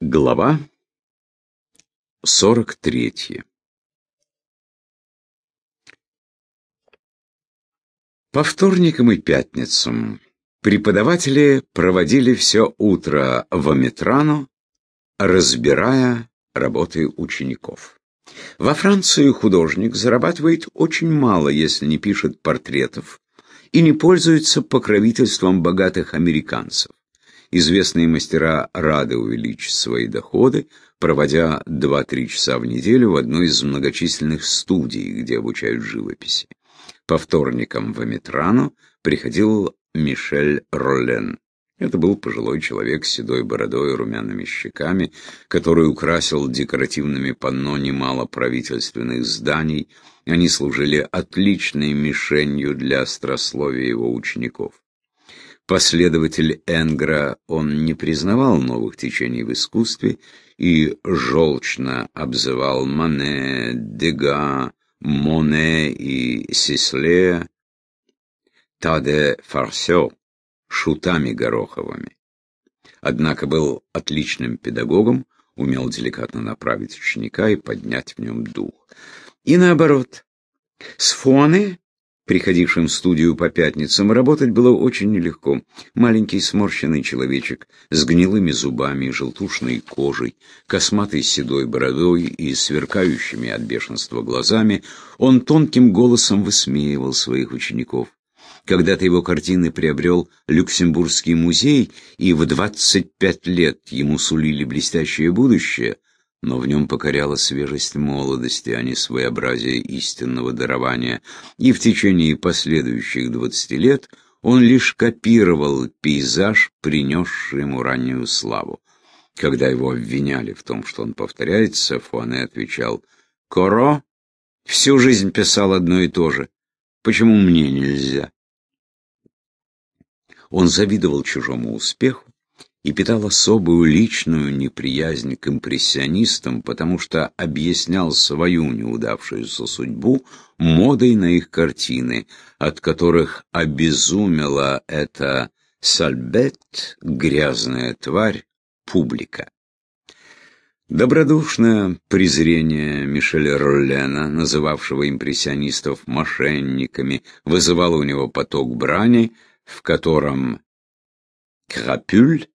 Глава 43 По вторникам и пятницам преподаватели проводили все утро в Аметрану, разбирая работы учеников. Во Франции художник зарабатывает очень мало, если не пишет портретов, и не пользуется покровительством богатых американцев. Известные мастера рады увеличить свои доходы, проводя 2-3 часа в неделю в одной из многочисленных студий, где обучают живописи. По вторникам в Аметрану приходил Мишель Роллен. Это был пожилой человек с седой бородой и румяными щеками, который украсил декоративными панно немало правительственных зданий. Они служили отличной мишенью для острословия его учеников. Последователь Энгра, он не признавал новых течений в искусстве и желчно обзывал Мане, Дега, Моне и Сисле Таде Фарсё шутами Гороховыми. Однако был отличным педагогом, умел деликатно направить ученика и поднять в нем дух. И наоборот, с Фуане приходившим в студию по пятницам, работать было очень нелегко. Маленький сморщенный человечек с гнилыми зубами и желтушной кожей, косматой седой бородой и сверкающими от бешенства глазами, он тонким голосом высмеивал своих учеников. Когда-то его картины приобрел Люксембургский музей, и в 25 лет ему сулили блестящее будущее — но в нем покоряла свежесть молодости, а не своеобразие истинного дарования, и в течение последующих двадцати лет он лишь копировал пейзаж, принесший ему раннюю славу. Когда его обвиняли в том, что он повторяется, Фуане отвечал, «Коро всю жизнь писал одно и то же. Почему мне нельзя?» Он завидовал чужому успеху, и питал особую личную неприязнь к импрессионистам, потому что объяснял свою неудавшуюся судьбу модой на их картины, от которых обезумела эта сальбет, грязная тварь, публика. Добродушное презрение Мишеля Роллена, называвшего импрессионистов мошенниками, вызывало у него поток брани, в котором Крапюль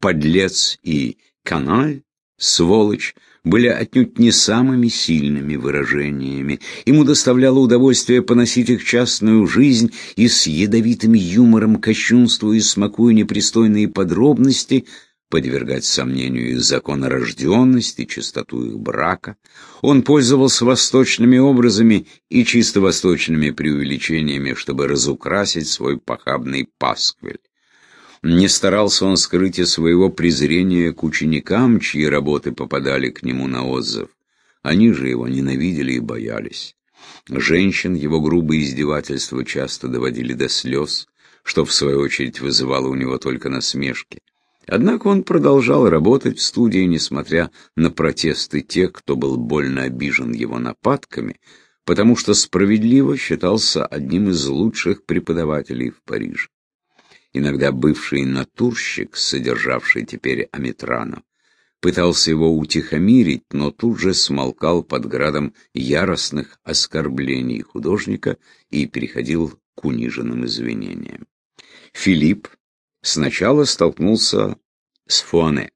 подлец и каналь, сволочь, были отнюдь не самыми сильными выражениями. Ему доставляло удовольствие поносить их частную жизнь и с ядовитым юмором, кощунствуя и смакуя непристойные подробности, подвергать сомнению их законорожденность и чистоту их брака. Он пользовался восточными образами и чисто восточными преувеличениями, чтобы разукрасить свой похабный пасквиль. Не старался он скрыть и своего презрения к ученикам, чьи работы попадали к нему на отзыв. Они же его ненавидели и боялись. Женщин его грубые издевательства часто доводили до слез, что в свою очередь вызывало у него только насмешки. Однако он продолжал работать в студии, несмотря на протесты тех, кто был больно обижен его нападками, потому что справедливо считался одним из лучших преподавателей в Париже. Иногда бывший натурщик, содержавший теперь Аметрана, пытался его утихомирить, но тут же смолкал под градом яростных оскорблений художника и переходил к униженным извинениям. Филипп сначала столкнулся с Фуане.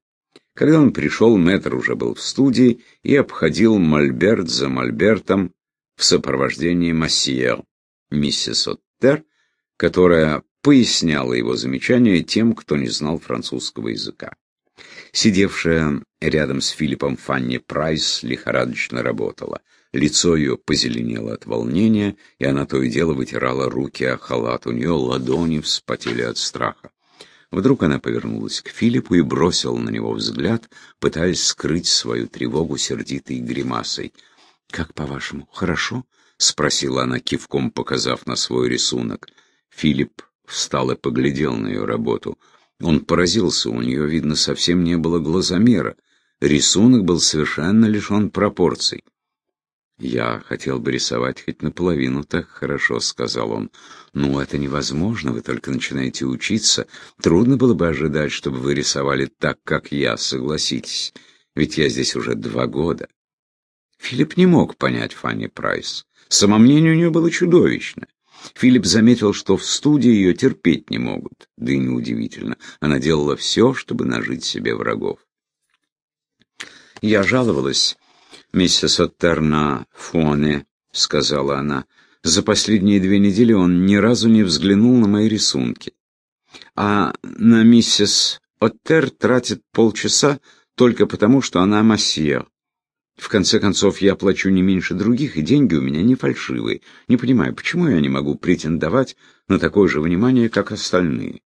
Когда он пришел, мэтр уже был в студии и обходил мольберт за мольбертом в сопровождении массиер, миссис Оттер, которая поясняла его замечания тем, кто не знал французского языка. Сидевшая рядом с Филиппом Фанни Прайс лихорадочно работала. Лицо ее позеленело от волнения, и она то и дело вытирала руки о халат. У нее ладони вспотели от страха. Вдруг она повернулась к Филиппу и бросила на него взгляд, пытаясь скрыть свою тревогу сердитой гримасой. «Как по-вашему, хорошо?» — спросила она, кивком показав на свой рисунок. Филипп встал и поглядел на ее работу. Он поразился, у нее, видно, совсем не было глазомера. Рисунок был совершенно лишен пропорций. «Я хотел бы рисовать хоть наполовину так хорошо», — сказал он. «Ну, это невозможно, вы только начинаете учиться. Трудно было бы ожидать, чтобы вы рисовали так, как я, согласитесь. Ведь я здесь уже два года». Филипп не мог понять Фанни Прайс. Самомнение у нее было чудовищно. Филипп заметил, что в студии ее терпеть не могут. Да и неудивительно. Она делала все, чтобы нажить себе врагов. Я жаловалась миссис Оттер на Фоне, сказала она. За последние две недели он ни разу не взглянул на мои рисунки. А на миссис Оттер тратит полчаса только потому, что она массиер. В конце концов, я плачу не меньше других, и деньги у меня не фальшивые. Не понимаю, почему я не могу претендовать на такое же внимание, как остальные.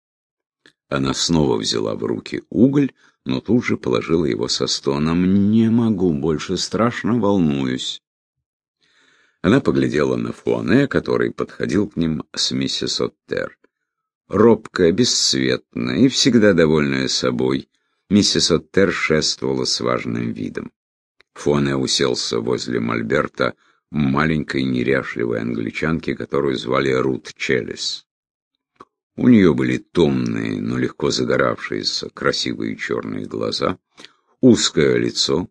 Она снова взяла в руки уголь, но тут же положила его со стоном. «Не могу больше, страшно волнуюсь». Она поглядела на Фуане, который подходил к ним с миссис Оттер. Робкая, бесцветная и всегда довольная собой, миссис Оттер шествовала с важным видом. Фоне уселся возле Мольберта, маленькой неряшливой англичанки, которую звали Рут Челлис. У нее были томные, но легко загоравшиеся, красивые черные глаза, узкое лицо,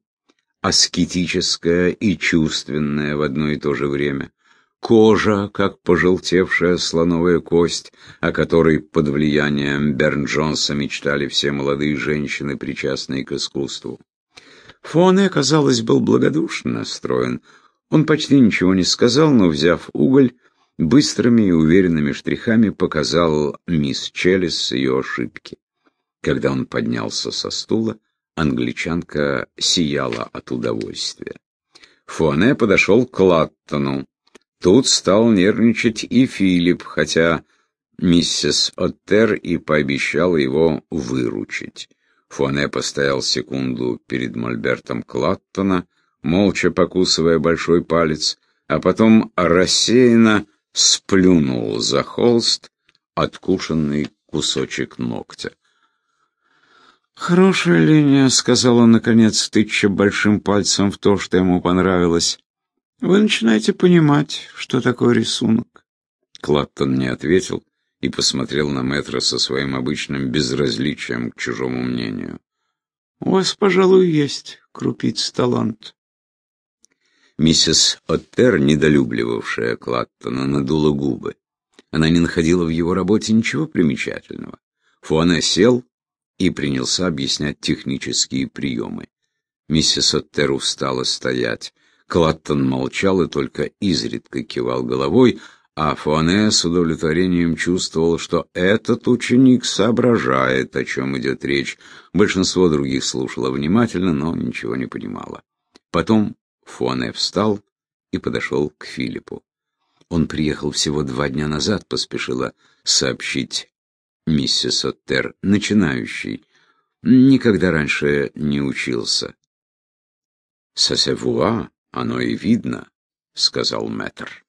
аскетическое и чувственное в одно и то же время, кожа, как пожелтевшая слоновая кость, о которой под влиянием Берн-Джонса мечтали все молодые женщины, причастные к искусству. Фоне, казалось, был благодушно настроен. Он почти ничего не сказал, но, взяв уголь, быстрыми и уверенными штрихами показал мисс Челлис ее ошибки. Когда он поднялся со стула, англичанка сияла от удовольствия. Фуане подошел к Латтону. Тут стал нервничать и Филипп, хотя миссис Оттер и пообещала его выручить. Фуане постоял секунду перед мольбертом Клаттона, молча покусывая большой палец, а потом рассеянно сплюнул за холст откушенный кусочек ногтя. «Хорошая линия», — сказал он, наконец, тыча большим пальцем в то, что ему понравилось. «Вы начинаете понимать, что такое рисунок». Клаттон не ответил и посмотрел на Мэтра со своим обычным безразличием к чужому мнению. «У вас, пожалуй, есть крупиц талант». Миссис Оттер, недолюбливавшая Клаттона, надула губы. Она не находила в его работе ничего примечательного. Фуане сел и принялся объяснять технические приемы. Миссис Оттер устала стоять. Клаттон молчал и только изредка кивал головой, а Фуане с удовлетворением чувствовал, что этот ученик соображает, о чем идет речь. Большинство других слушало внимательно, но ничего не понимало. Потом Фуане встал и подошел к Филиппу. Он приехал всего два дня назад, поспешила сообщить миссис Оттер, начинающий. Никогда раньше не учился. «Сосевуа, оно и видно», — сказал мэтр.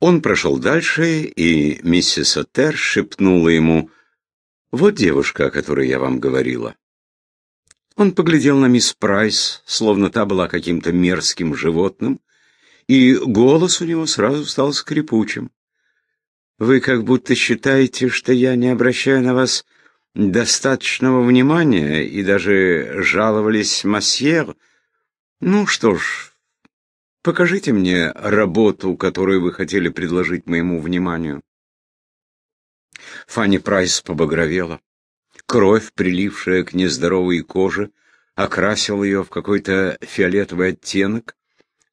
Он прошел дальше, и миссис Оттер шепнула ему, «Вот девушка, о которой я вам говорила». Он поглядел на мисс Прайс, словно та была каким-то мерзким животным, и голос у него сразу стал скрипучим. «Вы как будто считаете, что я не обращаю на вас достаточного внимания и даже жаловались масьер. Ну что ж, Покажите мне работу, которую вы хотели предложить моему вниманию. Фанни Прайс побагровела. Кровь, прилившая к нездоровой коже, окрасила ее в какой-то фиолетовый оттенок.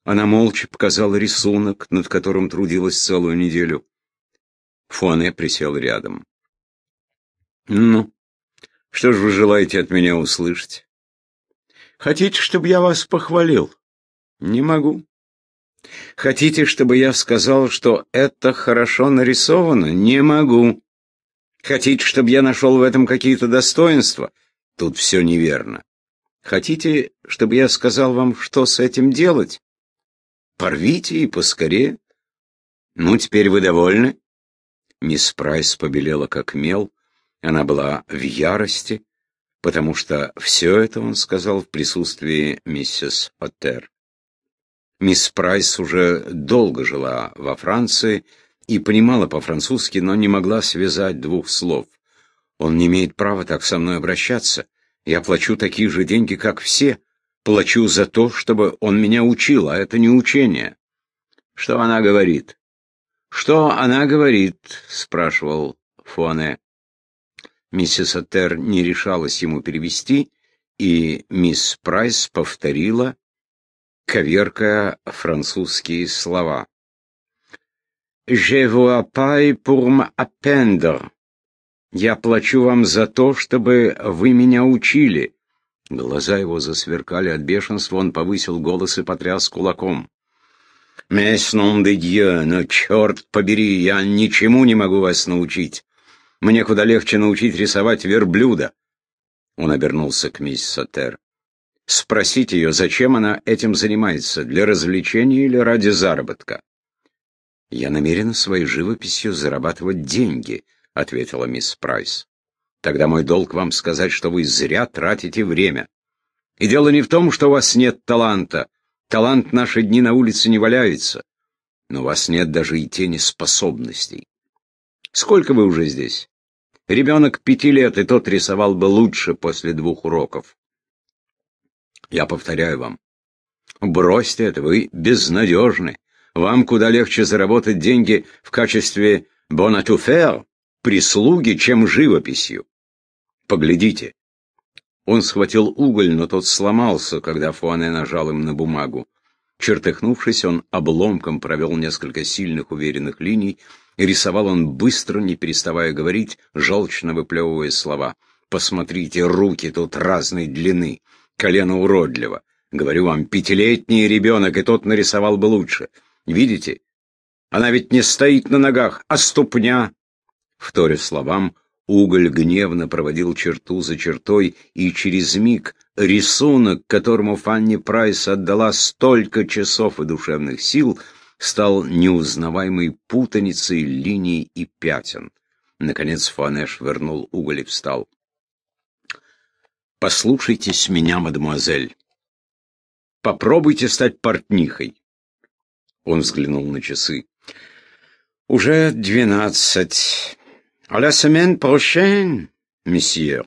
Она молча показала рисунок, над которым трудилась целую неделю. Фуане присел рядом. «Ну, что же вы желаете от меня услышать? Хотите, чтобы я вас похвалил? Не могу. Хотите, чтобы я сказал, что это хорошо нарисовано? Не могу. Хотите, чтобы я нашел в этом какие-то достоинства? Тут все неверно. Хотите, чтобы я сказал вам, что с этим делать? Порвите и поскорее. Ну, теперь вы довольны? Мисс Прайс побелела как мел. Она была в ярости, потому что все это он сказал в присутствии миссис Оттер. Мисс Прайс уже долго жила во Франции и понимала по-французски, но не могла связать двух слов. Он не имеет права так со мной обращаться. Я плачу такие же деньги, как все. Плачу за то, чтобы он меня учил, а это не учение. Что она говорит? Что она говорит? спрашивал Фуане. Миссис Аттер не решалась ему перевести, и мисс Прайс повторила, коверкая французские слова. «Je vous paye pour m'appendre». «Я плачу вам за то, чтобы вы меня учили». Глаза его засверкали от бешенства, он повысил голос и потряс кулаком. «Мес ном де дье, но черт побери, я ничему не могу вас научить. Мне куда легче научить рисовать верблюда». Он обернулся к мисс Сатер. «Спросите ее, зачем она этим занимается, для развлечения или ради заработка?» «Я намерена своей живописью зарабатывать деньги», — ответила мисс Прайс. «Тогда мой долг вам сказать, что вы зря тратите время. И дело не в том, что у вас нет таланта. Талант наши дни на улице не валяется. Но у вас нет даже и тени способностей. Сколько вы уже здесь? Ребенок пяти лет, и тот рисовал бы лучше после двух уроков. Я повторяю вам, бросьте это, вы безнадежны. Вам куда легче заработать деньги в качестве бонатуфер, прислуги, чем живописью. Поглядите. Он схватил уголь, но тот сломался, когда Фуане нажал им на бумагу. Чертыхнувшись, он обломком провел несколько сильных уверенных линий, и рисовал он быстро, не переставая говорить, желчно выплевывая слова. «Посмотрите, руки тут разной длины, колено уродливо. Говорю вам, пятилетний ребенок, и тот нарисовал бы лучше. Видите? Она ведь не стоит на ногах, а ступня. Вторя словам, уголь гневно проводил черту за чертой, и через миг рисунок, которому Фанни Прайс отдала столько часов и душевных сил, стал неузнаваемой путаницей линий и пятен. Наконец Фанеш вернул уголь и встал. «Послушайтесь меня, мадемуазель. Попробуйте стать портнихой. Он взглянул на часы. «Уже двенадцать. А la semaine prochaine, месье.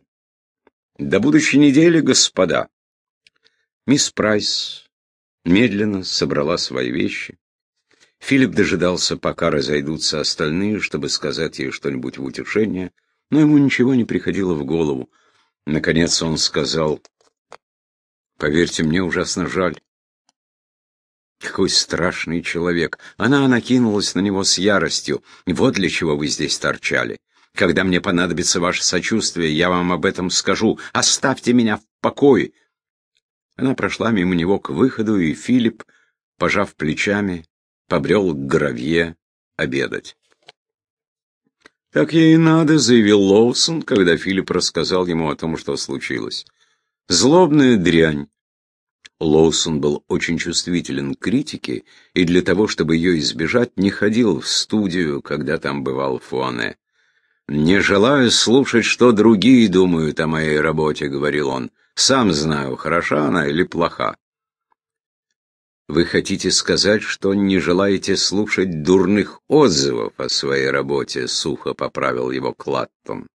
До будущей недели, господа». Мисс Прайс медленно собрала свои вещи. Филипп дожидался, пока разойдутся остальные, чтобы сказать ей что-нибудь в утешение, но ему ничего не приходило в голову. Наконец он сказал, «Поверьте, мне ужасно жаль. Какой страшный человек! Она накинулась на него с яростью. Вот для чего вы здесь торчали. Когда мне понадобится ваше сочувствие, я вам об этом скажу. Оставьте меня в покое. Она прошла мимо него к выходу, и Филипп, пожав плечами, побрел к Гравье обедать. «Так ей и надо», — заявил Лоусон, когда Филипп рассказал ему о том, что случилось. «Злобная дрянь. Лоусон был очень чувствителен к критике, и для того, чтобы ее избежать, не ходил в студию, когда там бывал Фуане. «Не желаю слушать, что другие думают о моей работе», — говорил он. «Сам знаю, хороша она или плоха». «Вы хотите сказать, что не желаете слушать дурных отзывов о своей работе?» — сухо поправил его Клаттон.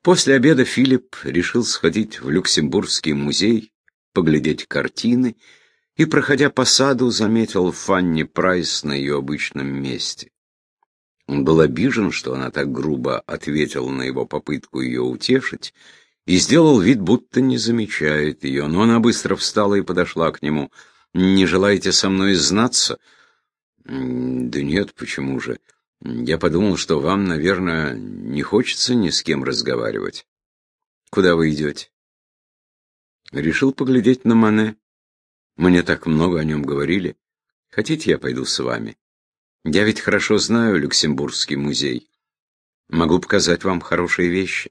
После обеда Филипп решил сходить в Люксембургский музей, поглядеть картины, и, проходя по саду, заметил Фанни Прайс на ее обычном месте. Он был обижен, что она так грубо ответила на его попытку ее утешить, и сделал вид, будто не замечает ее, но она быстро встала и подошла к нему. «Не желаете со мной знаться?» «Да нет, почему же? Я подумал, что вам, наверное, не хочется ни с кем разговаривать. Куда вы идете?» Решил поглядеть на Мане. Мне так много о нем говорили. Хотите, я пойду с вами? Я ведь хорошо знаю Люксембургский музей. Могу показать вам хорошие вещи.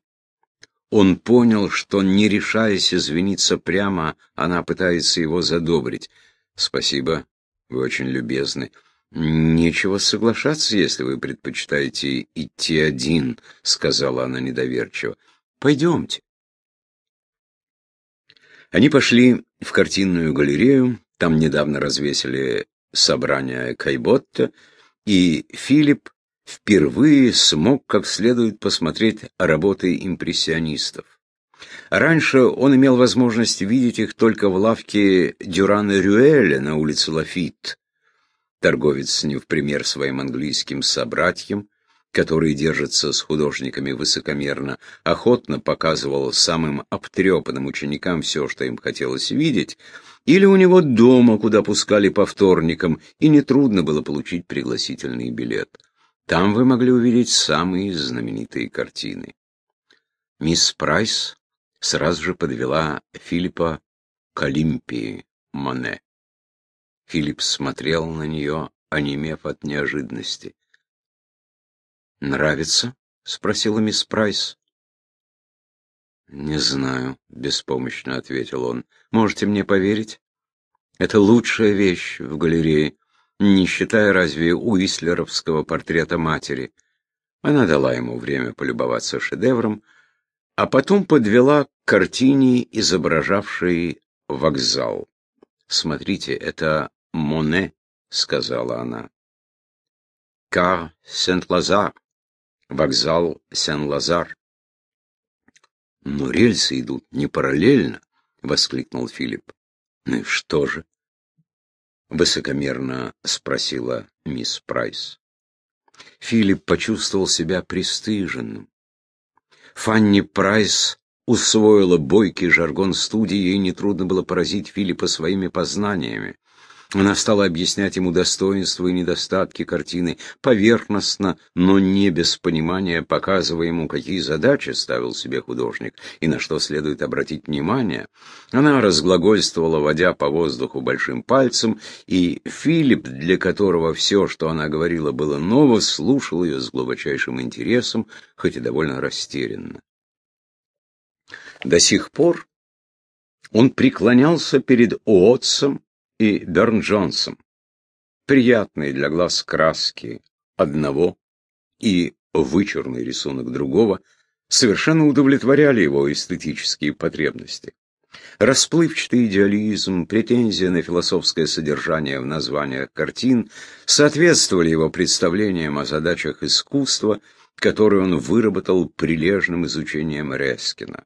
Он понял, что, не решаясь извиниться прямо, она пытается его задобрить. Спасибо, вы очень любезны. Нечего соглашаться, если вы предпочитаете идти один, сказала она недоверчиво. Пойдемте. Они пошли в картинную галерею, Там недавно развесили собрание Кайботта, и Филипп впервые смог как следует посмотреть работы импрессионистов. Раньше он имел возможность видеть их только в лавке Дюрана Рюэля на улице Лафит. Торговец не в пример своим английским собратьям, которые держатся с художниками высокомерно, охотно показывал самым обтрепанным ученикам все, что им хотелось видеть, или у него дома, куда пускали по вторникам, и нетрудно было получить пригласительный билет. Там вы могли увидеть самые знаменитые картины. Мисс Прайс сразу же подвела Филиппа к Олимпии Мане. Филипп смотрел на нее, онемев от неожиданности. «Нравится?» — спросила мисс Прайс. «Не знаю», — беспомощно ответил он. «Можете мне поверить? Это лучшая вещь в галерее, не считая разве уислеровского портрета матери». Она дала ему время полюбоваться шедевром, а потом подвела к картине, изображавшей вокзал. «Смотрите, это Моне», — сказала она. «Кар Сент-Лазар, вокзал Сен-Лазар». «Но рельсы идут не параллельно», — воскликнул Филипп. «Ну и что же?» — высокомерно спросила мисс Прайс. Филипп почувствовал себя пристыженным. Фанни Прайс усвоила бойкий жаргон студии, ей нетрудно было поразить Филиппа своими познаниями. Она стала объяснять ему достоинства и недостатки картины, поверхностно, но не без понимания, показывая ему, какие задачи ставил себе художник и на что следует обратить внимание. Она разглагольствовала, водя по воздуху большим пальцем, и Филипп, для которого все, что она говорила, было ново, слушал ее с глубочайшим интересом, хоть и довольно растерянно. До сих пор он преклонялся перед Уотсом, и Берн Джонсом. Приятные для глаз краски одного и вычурный рисунок другого совершенно удовлетворяли его эстетические потребности. Расплывчатый идеализм, претензия на философское содержание в названиях картин соответствовали его представлениям о задачах искусства, которые он выработал прилежным изучением Рескина.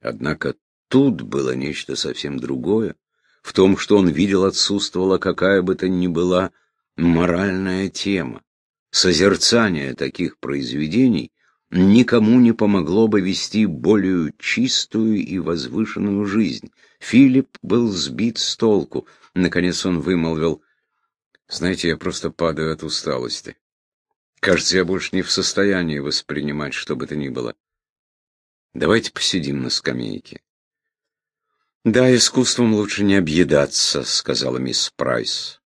Однако тут было нечто совсем другое. В том, что он видел, отсутствовала какая бы то ни была моральная тема. Созерцание таких произведений никому не помогло бы вести более чистую и возвышенную жизнь. Филипп был сбит с толку. Наконец он вымолвил, «Знаете, я просто падаю от усталости. Кажется, я больше не в состоянии воспринимать что бы то ни было. Давайте посидим на скамейке». «Да, искусством лучше не объедаться», — сказала мисс Прайс.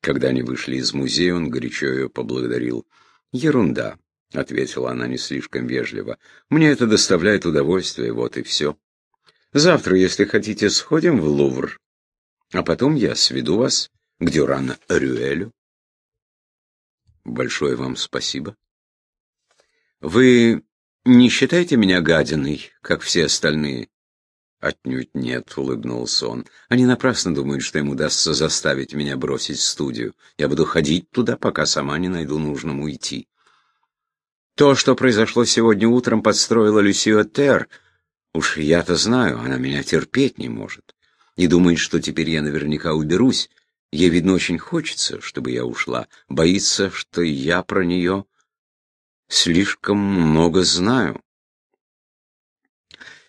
Когда они вышли из музея, он горячо ее поблагодарил. «Ерунда», — ответила она не слишком вежливо. «Мне это доставляет удовольствие, вот и все. Завтра, если хотите, сходим в Лувр, а потом я сведу вас к Дюрана Рюэлю». «Большое вам спасибо». «Вы не считаете меня гадиной, как все остальные?» «Отнюдь нет», — улыбнулся он. «Они напрасно думают, что им удастся заставить меня бросить студию. Я буду ходить туда, пока сама не найду нужным уйти». То, что произошло сегодня утром, подстроила Люсио Тер. Уж я-то знаю, она меня терпеть не может. И думает, что теперь я наверняка уберусь. Ей, видно, очень хочется, чтобы я ушла. Боится, что я про нее слишком много знаю.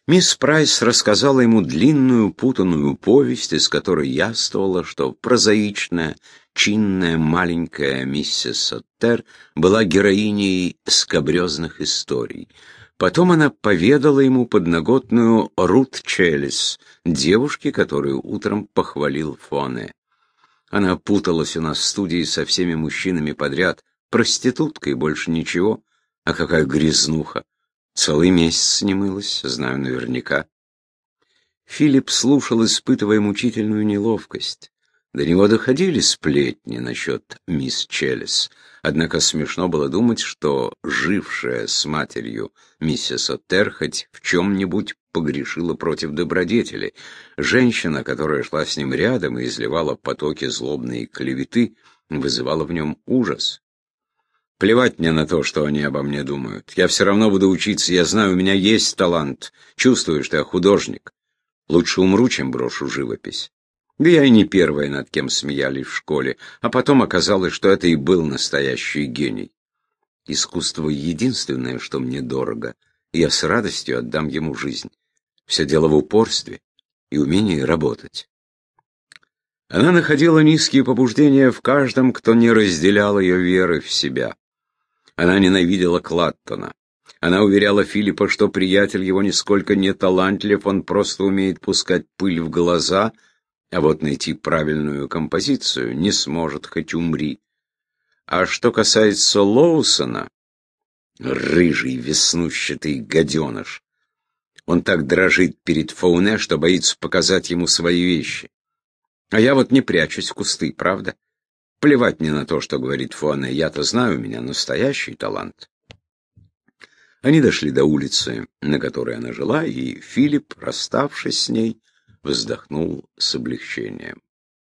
Мисс Прайс рассказала ему длинную путанную повесть, из которой яствовало, что прозаичная, чинная маленькая миссис Соттер была героиней скобрезных историй. Потом она поведала ему подноготную Рут Челлис, девушке, которую утром похвалил Фоне. Она путалась у нас в студии со всеми мужчинами подряд, проститутка и больше ничего, а какая грязнуха. Целый месяц не мылась, знаю наверняка. Филипп слушал, испытывая мучительную неловкость. До него доходили сплетни насчет мисс Челлис, однако смешно было думать, что жившая с матерью миссис Оттер хоть в чем-нибудь погрешила против добродетели. Женщина, которая шла с ним рядом и изливала потоки злобной клеветы, вызывала в нем ужас. Плевать мне на то, что они обо мне думают. Я все равно буду учиться, я знаю, у меня есть талант. Чувствую, что я художник. Лучше умру, чем брошу живопись. Да я и не первая, над кем смеялись в школе, а потом оказалось, что это и был настоящий гений. Искусство единственное, что мне дорого, я с радостью отдам ему жизнь. Все дело в упорстве и умении работать. Она находила низкие побуждения в каждом, кто не разделял ее веры в себя. Она ненавидела Клаттона. Она уверяла Филиппа, что приятель его нисколько не талантлив, он просто умеет пускать пыль в глаза, а вот найти правильную композицию не сможет, хоть умри. А что касается Лоусона, рыжий веснущатый гаденыш, он так дрожит перед Фауне, что боится показать ему свои вещи. А я вот не прячусь в кусты, правда? Плевать мне на то, что говорит Фуане, я-то знаю, у меня настоящий талант. Они дошли до улицы, на которой она жила, и Филипп, расставшись с ней, вздохнул с облегчением.